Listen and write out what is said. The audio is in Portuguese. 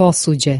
posuđe